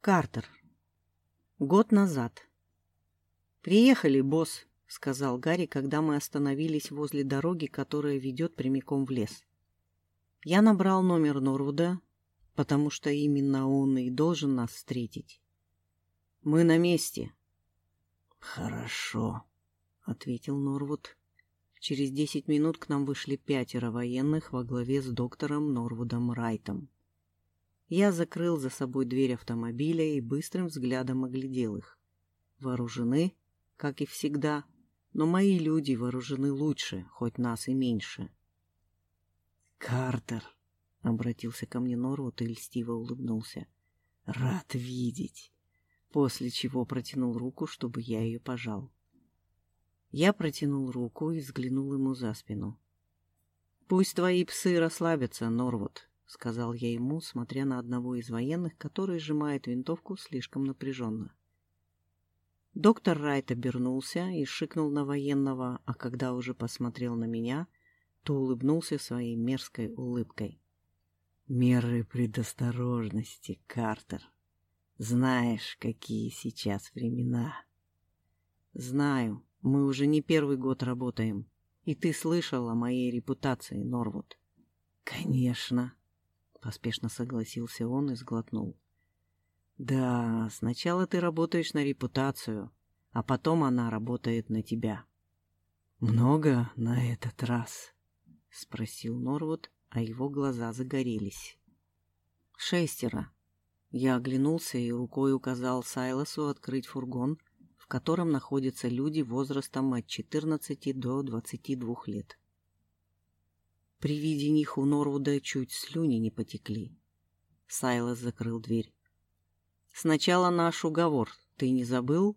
Картер. Год назад. «Приехали, босс», — сказал Гарри, когда мы остановились возле дороги, которая ведет прямиком в лес. Я набрал номер Норвуда, потому что именно он и должен нас встретить. «Мы на месте». «Хорошо», — ответил Норвуд. Через десять минут к нам вышли пятеро военных во главе с доктором Норвудом Райтом. Я закрыл за собой дверь автомобиля и быстрым взглядом оглядел их. Вооружены, как и всегда, но мои люди вооружены лучше, хоть нас и меньше. «Картер», — обратился ко мне Норвуд и льстиво улыбнулся, — «рад видеть», после чего протянул руку, чтобы я ее пожал. Я протянул руку и взглянул ему за спину. «Пусть твои псы расслабятся, Норвуд», — сказал я ему, смотря на одного из военных, который сжимает винтовку слишком напряженно. Доктор Райт обернулся и шикнул на военного, а когда уже посмотрел на меня, то улыбнулся своей мерзкой улыбкой. «Меры предосторожности, Картер. Знаешь, какие сейчас времена?» «Знаю. Мы уже не первый год работаем. И ты слышал о моей репутации, Норвуд?» «Конечно», — поспешно согласился он и сглотнул. «Да, сначала ты работаешь на репутацию, а потом она работает на тебя». «Много на этот раз?» — спросил Норвуд, а его глаза загорелись. «Шестеро». Я оглянулся и рукой указал Сайлосу открыть фургон, в котором находятся люди возрастом от 14 до 22 лет. При виде них у Норвуда чуть слюни не потекли. Сайлос закрыл дверь. «Сначала наш уговор. Ты не забыл?»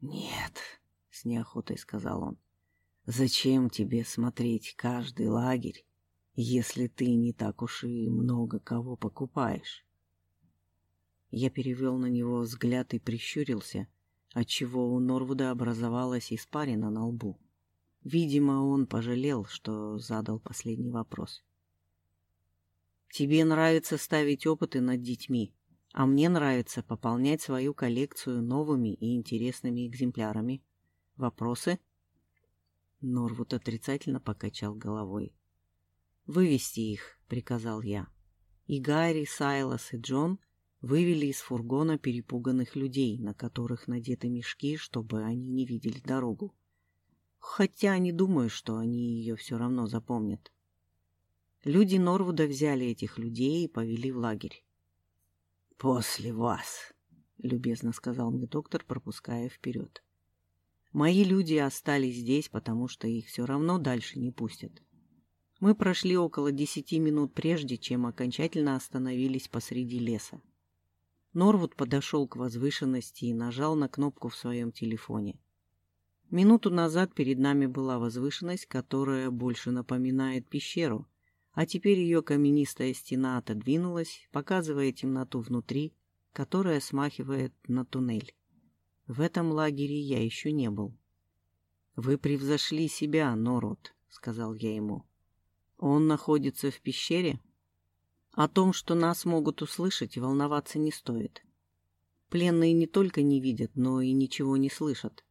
«Нет», — с неохотой сказал он. «Зачем тебе смотреть каждый лагерь, если ты не так уж и много кого покупаешь?» Я перевел на него взгляд и прищурился, отчего у Норвуда образовалась испарина на лбу. Видимо, он пожалел, что задал последний вопрос. «Тебе нравится ставить опыты над детьми, а мне нравится пополнять свою коллекцию новыми и интересными экземплярами. Вопросы?» Норвуд отрицательно покачал головой. «Вывести их», — приказал я. И Гарри, Сайлас и Джон вывели из фургона перепуганных людей, на которых надеты мешки, чтобы они не видели дорогу хотя не думаю, что они ее все равно запомнят. Люди Норвуда взяли этих людей и повели в лагерь. «После вас», — любезно сказал мне доктор, пропуская вперед. «Мои люди остались здесь, потому что их все равно дальше не пустят. Мы прошли около десяти минут прежде, чем окончательно остановились посреди леса. Норвуд подошел к возвышенности и нажал на кнопку в своем телефоне. Минуту назад перед нами была возвышенность, которая больше напоминает пещеру, а теперь ее каменистая стена отодвинулась, показывая темноту внутри, которая смахивает на туннель. В этом лагере я еще не был. «Вы превзошли себя, Норот», — сказал я ему. «Он находится в пещере?» О том, что нас могут услышать, волноваться не стоит. Пленные не только не видят, но и ничего не слышат.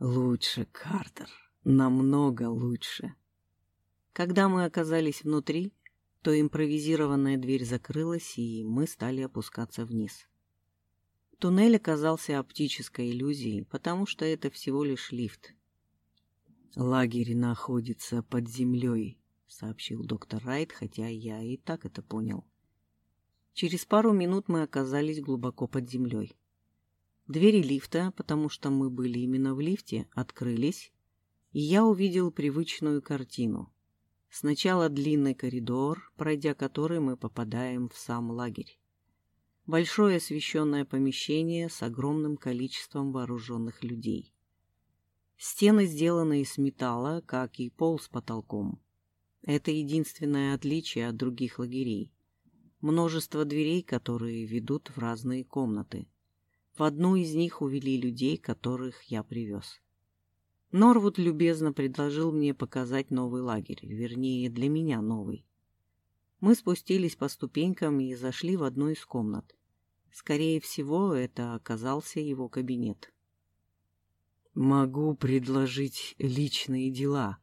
Лучше, Картер, намного лучше. Когда мы оказались внутри, то импровизированная дверь закрылась, и мы стали опускаться вниз. Туннель оказался оптической иллюзией, потому что это всего лишь лифт. «Лагерь находится под землей», — сообщил доктор Райт, хотя я и так это понял. Через пару минут мы оказались глубоко под землей. Двери лифта, потому что мы были именно в лифте, открылись, и я увидел привычную картину. Сначала длинный коридор, пройдя который мы попадаем в сам лагерь. Большое освещенное помещение с огромным количеством вооруженных людей. Стены сделаны из металла, как и пол с потолком. Это единственное отличие от других лагерей. Множество дверей, которые ведут в разные комнаты. В одну из них увели людей, которых я привез. Норвуд любезно предложил мне показать новый лагерь, вернее, для меня новый. Мы спустились по ступенькам и зашли в одну из комнат. Скорее всего, это оказался его кабинет. «Могу предложить личные дела.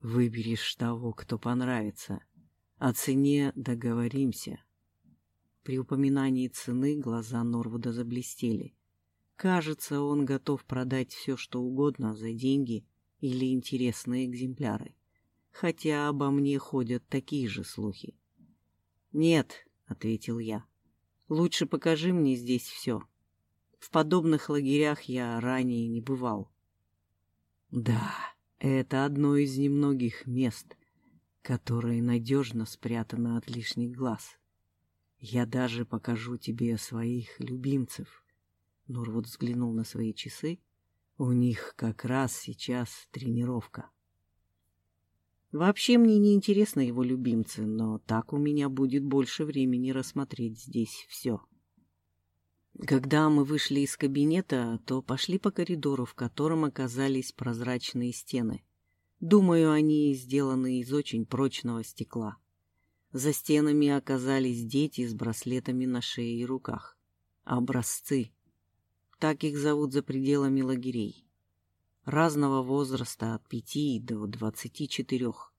Выберешь того, кто понравится. О цене договоримся». При упоминании цены глаза Норвуда заблестели. Кажется, он готов продать все, что угодно за деньги или интересные экземпляры. Хотя обо мне ходят такие же слухи. «Нет», — ответил я, — «лучше покажи мне здесь все. В подобных лагерях я ранее не бывал». «Да, это одно из немногих мест, которое надежно спрятано от лишних глаз. Я даже покажу тебе своих любимцев». Норвуд взглянул на свои часы. «У них как раз сейчас тренировка». Вообще мне не интересны его любимцы, но так у меня будет больше времени рассмотреть здесь все. Когда мы вышли из кабинета, то пошли по коридору, в котором оказались прозрачные стены. Думаю, они сделаны из очень прочного стекла. За стенами оказались дети с браслетами на шее и руках. Образцы. Так их зовут за пределами лагерей разного возраста от пяти до двадцати четырех.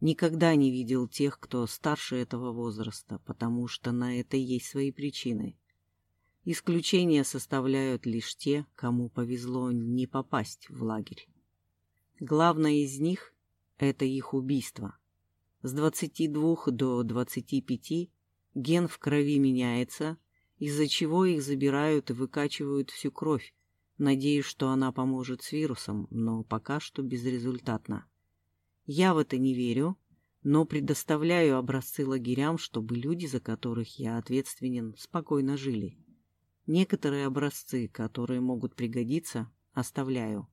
Никогда не видел тех, кто старше этого возраста, потому что на это есть свои причины. Исключения составляют лишь те, кому повезло не попасть в лагерь. Главное из них – это их убийство. С 22 до 25 ген в крови меняется, из-за чего их забирают и выкачивают всю кровь, Надеюсь, что она поможет с вирусом, но пока что безрезультатно. Я в это не верю, но предоставляю образцы лагерям, чтобы люди, за которых я ответственен, спокойно жили. Некоторые образцы, которые могут пригодиться, оставляю.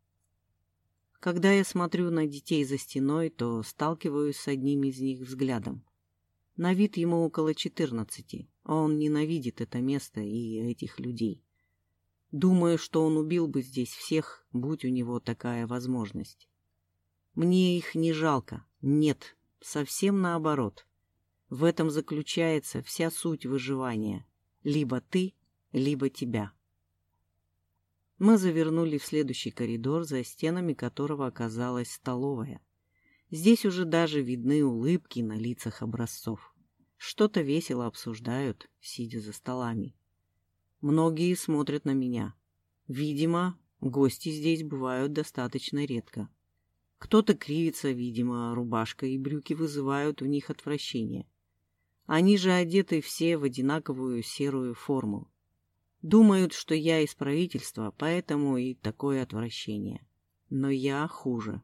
Когда я смотрю на детей за стеной, то сталкиваюсь с одним из них взглядом. На вид ему около четырнадцати. Он ненавидит это место и этих людей. Думаю, что он убил бы здесь всех, будь у него такая возможность. Мне их не жалко. Нет, совсем наоборот. В этом заключается вся суть выживания. Либо ты, либо тебя. Мы завернули в следующий коридор, за стенами которого оказалась столовая. Здесь уже даже видны улыбки на лицах образцов. Что-то весело обсуждают, сидя за столами. Многие смотрят на меня. Видимо, гости здесь бывают достаточно редко. Кто-то кривится, видимо, рубашка и брюки вызывают у них отвращение. Они же одеты все в одинаковую серую форму. Думают, что я из правительства, поэтому и такое отвращение. Но я хуже.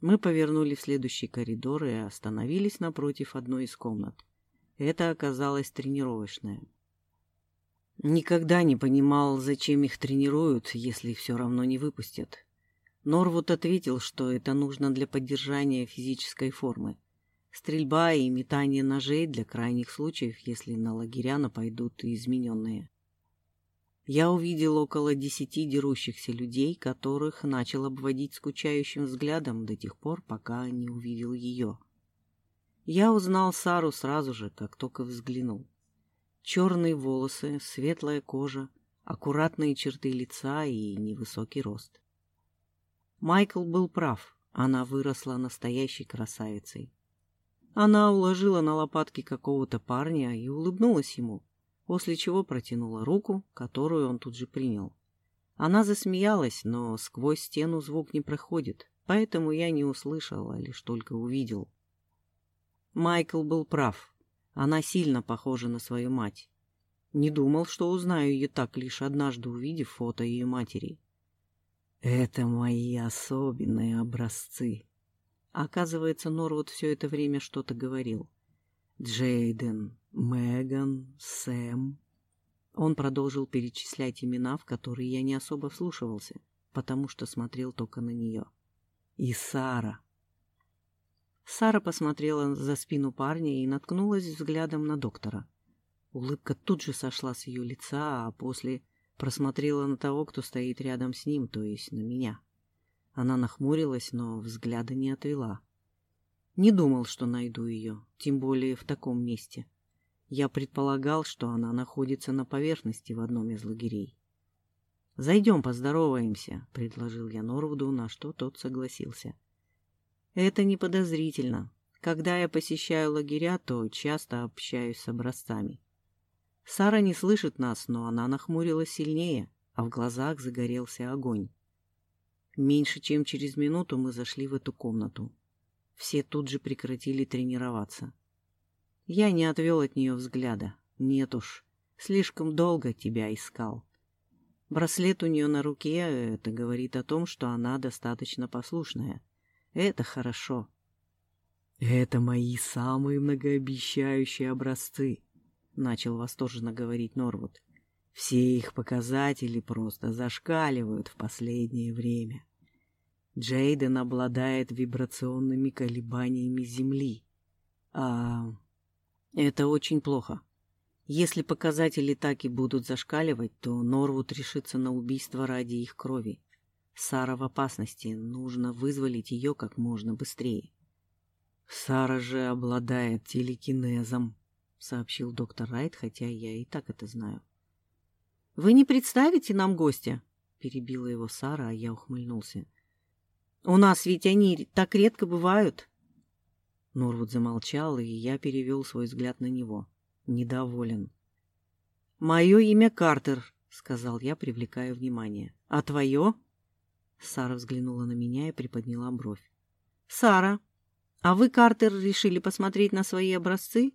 Мы повернули в следующий коридор и остановились напротив одной из комнат. Это оказалась тренировочная. Никогда не понимал, зачем их тренируют, если все равно не выпустят. Норвуд ответил, что это нужно для поддержания физической формы. Стрельба и метание ножей для крайних случаев, если на лагеря напойдут измененные. Я увидел около десяти дерущихся людей, которых начал обводить скучающим взглядом до тех пор, пока не увидел ее. Я узнал Сару сразу же, как только взглянул. Черные волосы, светлая кожа, аккуратные черты лица и невысокий рост. Майкл был прав, она выросла настоящей красавицей. Она уложила на лопатки какого-то парня и улыбнулась ему, после чего протянула руку, которую он тут же принял. Она засмеялась, но сквозь стену звук не проходит, поэтому я не услышал, а лишь только увидел. Майкл был прав. Она сильно похожа на свою мать. Не думал, что узнаю ее так, лишь однажды увидев фото ее матери. Это мои особенные образцы. Оказывается, Норвуд все это время что-то говорил. Джейден, Меган, Сэм. Он продолжил перечислять имена, в которые я не особо вслушивался, потому что смотрел только на нее. И Сара. Сара посмотрела за спину парня и наткнулась взглядом на доктора. Улыбка тут же сошла с ее лица, а после просмотрела на того, кто стоит рядом с ним, то есть на меня. Она нахмурилась, но взгляда не отвела. Не думал, что найду ее, тем более в таком месте. Я предполагал, что она находится на поверхности в одном из лагерей. «Зайдем поздороваемся», — предложил я Норвуду, на что тот согласился. «Это не подозрительно. Когда я посещаю лагеря, то часто общаюсь с образцами. Сара не слышит нас, но она нахмурилась сильнее, а в глазах загорелся огонь. Меньше чем через минуту мы зашли в эту комнату. Все тут же прекратили тренироваться. Я не отвел от нее взгляда. Нет уж, слишком долго тебя искал. Браслет у нее на руке, это говорит о том, что она достаточно послушная. Это хорошо. Это мои самые многообещающие образцы, начал восторженно говорить Норвуд. Все их показатели просто зашкаливают в последнее время. Джейден обладает вибрационными колебаниями Земли. А это очень плохо. Если показатели так и будут зашкаливать, то Норвуд решится на убийство ради их крови. Сара в опасности, нужно вызволить ее как можно быстрее. Сара же обладает телекинезом, сообщил доктор Райт, хотя я и так это знаю. Вы не представите нам гостя? перебила его Сара, а я ухмыльнулся. У нас ведь они так редко бывают. Норвуд замолчал, и я перевел свой взгляд на него. Недоволен. «Мое имя Картер», — сказал я, привлекая внимание. «А твое?» Сара взглянула на меня и приподняла бровь. «Сара, а вы, Картер, решили посмотреть на свои образцы?»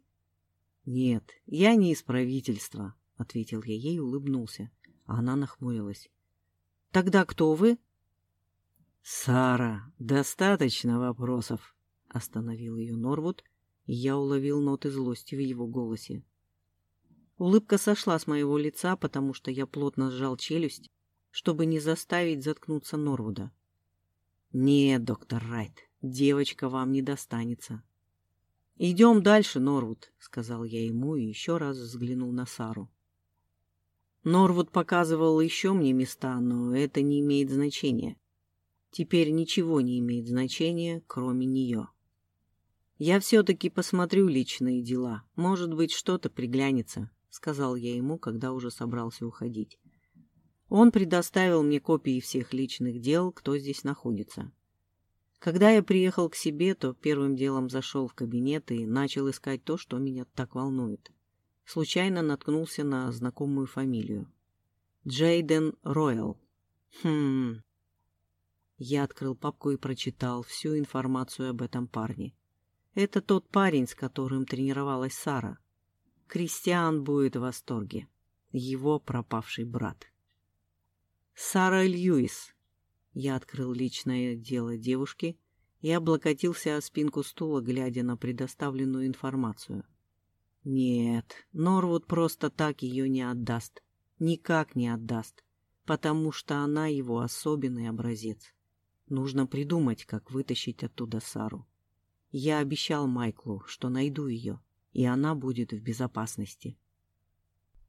«Нет, я не из правительства», — ответил я ей и улыбнулся. Она нахмурилась. «Тогда кто вы?» «Сара, достаточно вопросов», — остановил ее Норвуд, и я уловил ноты злости в его голосе. Улыбка сошла с моего лица, потому что я плотно сжал челюсть, чтобы не заставить заткнуться Норвуда. «Нет, доктор Райт, девочка вам не достанется». «Идем дальше, Норвуд», — сказал я ему и еще раз взглянул на Сару. Норвуд показывал еще мне места, но это не имеет значения. Теперь ничего не имеет значения, кроме нее. «Я все-таки посмотрю личные дела. Может быть, что-то приглянется», — сказал я ему, когда уже собрался уходить. Он предоставил мне копии всех личных дел, кто здесь находится. Когда я приехал к себе, то первым делом зашел в кабинет и начал искать то, что меня так волнует. Случайно наткнулся на знакомую фамилию. Джейден Ройл. Хм. Я открыл папку и прочитал всю информацию об этом парне. Это тот парень, с которым тренировалась Сара. Кристиан будет в восторге. Его пропавший брат. Сара Льюис. Я открыл личное дело девушки и облокотился о спинку стула, глядя на предоставленную информацию. Нет, Норвуд просто так ее не отдаст. Никак не отдаст, потому что она его особенный образец. Нужно придумать, как вытащить оттуда Сару. Я обещал Майклу, что найду ее, и она будет в безопасности.